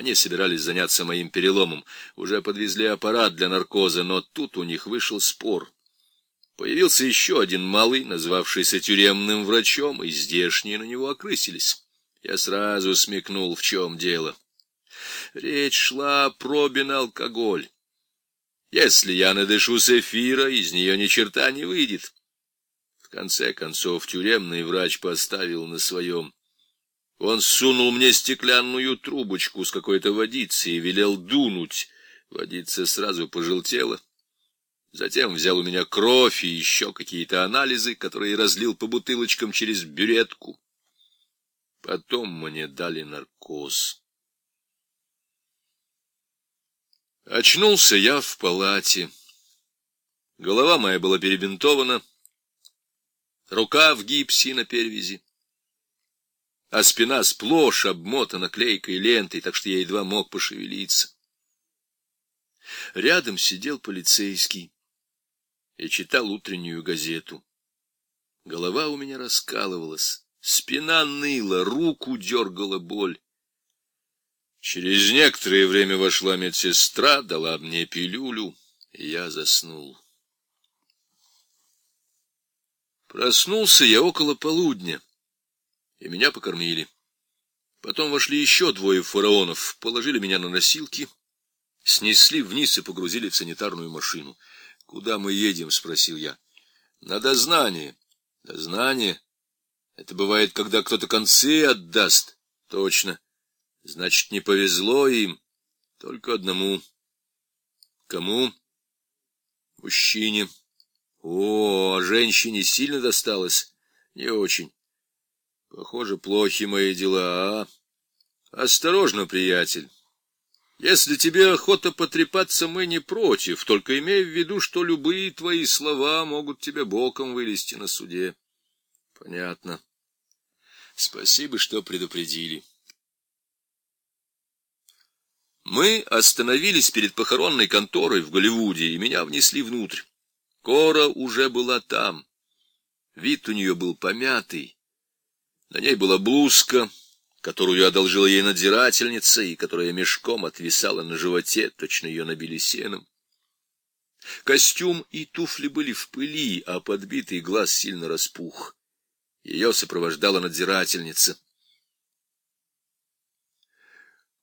Они собирались заняться моим переломом, уже подвезли аппарат для наркоза, но тут у них вышел спор. Появился еще один малый, назвавшийся тюремным врачом, и здешние на него окрысились. Я сразу смекнул, в чем дело. Речь шла про алкоголь. Если я надышу с эфира, из нее ни черта не выйдет. В конце концов, тюремный врач поставил на своем. Он сунул мне стеклянную трубочку с какой-то водицей и велел дунуть. Водица сразу пожелтела. Затем взял у меня кровь и еще какие-то анализы, которые разлил по бутылочкам через бюретку. Потом мне дали наркоз. Очнулся я в палате. Голова моя была перебинтована, рука в гипсе на перевязи а спина сплошь обмотана клейкой лентой, так что я едва мог пошевелиться. Рядом сидел полицейский и читал утреннюю газету. Голова у меня раскалывалась, спина ныла, руку дергала боль. Через некоторое время вошла медсестра, дала мне пилюлю, и я заснул. Проснулся я около полудня и меня покормили. Потом вошли еще двое фараонов, положили меня на носилки, снесли вниз и погрузили в санитарную машину. «Куда мы едем?» — спросил я. «На дознание». «Дознание? Это бывает, когда кто-то концы отдаст». «Точно. Значит, не повезло им. Только одному». «Кому?» «Мужчине». «О, а женщине сильно досталось?» «Не очень». Похоже, плохи мои дела, а? Осторожно, приятель. Если тебе охота потрепаться, мы не против, только имей в виду, что любые твои слова могут тебе боком вылезти на суде. Понятно. Спасибо, что предупредили. Мы остановились перед похоронной конторой в Голливуде, и меня внесли внутрь. Кора уже была там. Вид у нее был помятый. На ней была блузка, которую одолжила ей надзирательница, и которая мешком отвисала на животе, точно ее набили сеном. Костюм и туфли были в пыли, а подбитый глаз сильно распух. Ее сопровождала надзирательница.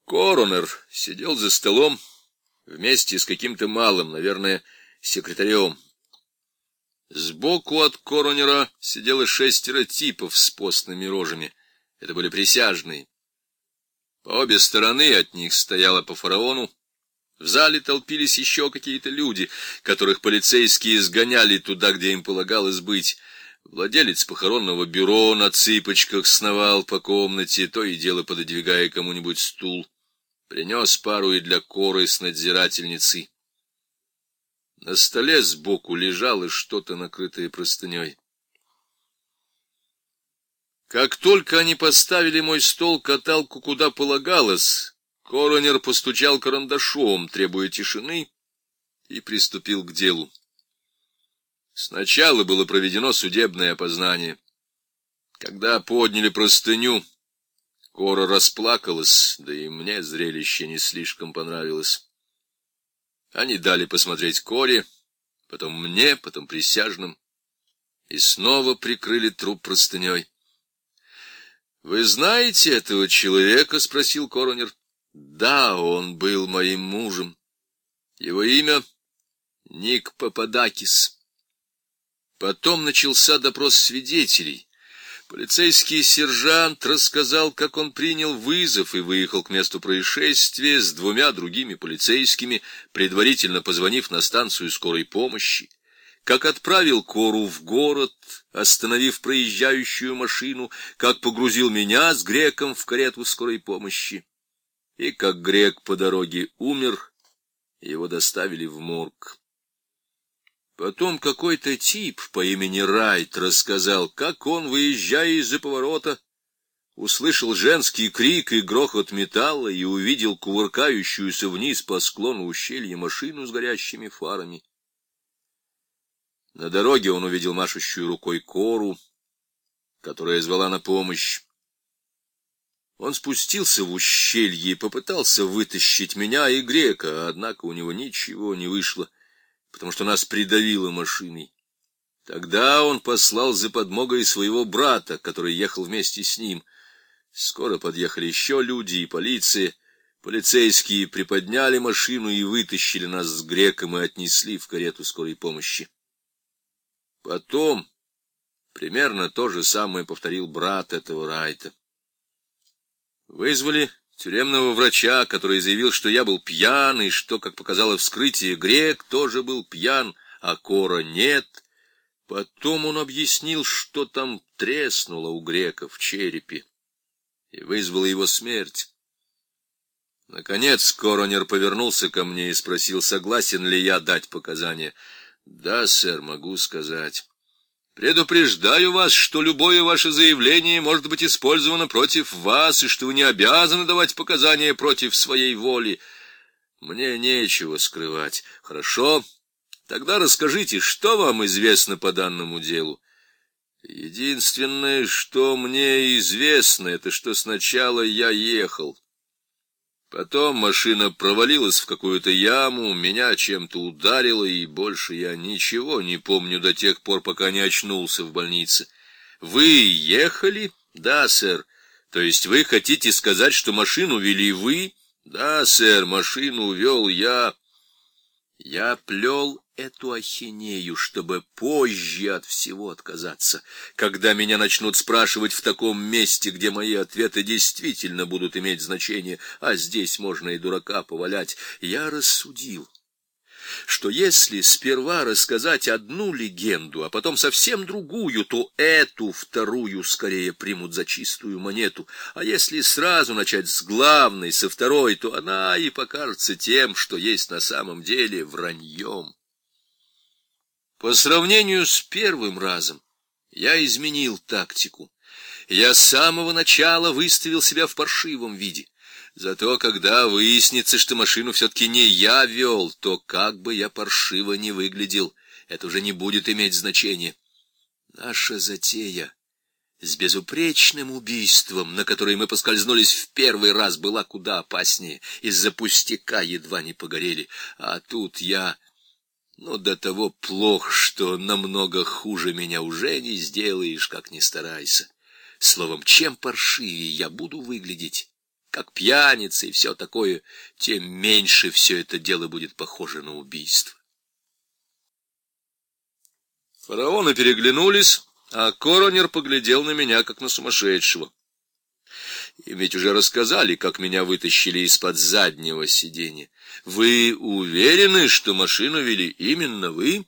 Коронер сидел за столом вместе с каким-то малым, наверное, секретарем. Сбоку от коронера сидело шестеро типов с постными рожами. Это были присяжные. По обе стороны от них стояла по фараону. В зале толпились еще какие-то люди, которых полицейские сгоняли туда, где им полагалось быть. Владелец похоронного бюро на цыпочках сновал по комнате, то и дело пододвигая кому-нибудь стул. Принес пару и для коры с надзирательницей. На столе сбоку лежало что-то, накрытое простыней. Как только они поставили мой стол каталку куда полагалось, коронер постучал карандашом, требуя тишины, и приступил к делу. Сначала было проведено судебное опознание. Когда подняли простыню, Кора расплакалась, да и мне зрелище не слишком понравилось. Они дали посмотреть Коре, потом мне, потом присяжным, и снова прикрыли труп простыней. — Вы знаете этого человека? — спросил коронер. — Да, он был моим мужем. Его имя — Ник Пападакис. Потом начался допрос свидетелей. Полицейский сержант рассказал, как он принял вызов и выехал к месту происшествия с двумя другими полицейскими, предварительно позвонив на станцию скорой помощи, как отправил Кору в город, остановив проезжающую машину, как погрузил меня с греком в карету скорой помощи, и как грек по дороге умер, его доставили в морг. Потом какой-то тип по имени Райт рассказал, как он, выезжая из-за поворота, услышал женский крик и грохот металла и увидел кувыркающуюся вниз по склону ущелья машину с горящими фарами. На дороге он увидел машущую рукой кору, которая звала на помощь. Он спустился в ущелье и попытался вытащить меня и грека, однако у него ничего не вышло, потому что нас придавило машиной. Тогда он послал за подмогой своего брата, который ехал вместе с ним. Скоро подъехали еще люди и полиция. Полицейские приподняли машину и вытащили нас с греком и отнесли в карету скорой помощи. Потом примерно то же самое повторил брат этого Райта. Вызвали тюремного врача, который заявил, что я был пьян, и что, как показало вскрытие, грек тоже был пьян, а Кора нет. Потом он объяснил, что там треснуло у грека в черепе, и вызвала его смерть. Наконец коронер повернулся ко мне и спросил, согласен ли я дать показания. Да, сэр, могу сказать. Предупреждаю вас, что любое ваше заявление может быть использовано против вас, и что вы не обязаны давать показания против своей воли. Мне нечего скрывать. Хорошо? Тогда расскажите, что вам известно по данному делу? Единственное, что мне известно, это что сначала я ехал. Потом машина провалилась в какую-то яму, меня чем-то ударило, и больше я ничего не помню до тех пор, пока не очнулся в больнице. Вы ехали? Да, сэр. То есть вы хотите сказать, что машину вели вы? Да, сэр, машину вел я. Я плел эту ахинею, чтобы позже от всего отказаться, когда меня начнут спрашивать в таком месте, где мои ответы действительно будут иметь значение, а здесь можно и дурака повалять. Я рассудил, что если сперва рассказать одну легенду, а потом совсем другую, то эту вторую скорее примут за чистую монету, а если сразу начать с главной, со второй, то она и покажется тем, что есть на самом деле враньем. По сравнению с первым разом я изменил тактику. Я с самого начала выставил себя в паршивом виде. Зато когда выяснится, что машину все-таки не я вел, то как бы я паршиво не выглядел, это уже не будет иметь значения. Наша затея с безупречным убийством, на которой мы поскользнулись в первый раз, была куда опаснее. Из-за пустяка едва не погорели. А тут я но до того плох, что намного хуже меня уже не сделаешь, как ни старайся. Словом, чем паршивее я буду выглядеть, как пьяница и все такое, тем меньше все это дело будет похоже на убийство. Фараоны переглянулись, а коронер поглядел на меня, как на сумасшедшего. Им ведь уже рассказали, как меня вытащили из-под заднего сиденья. Вы уверены, что машину вели именно вы?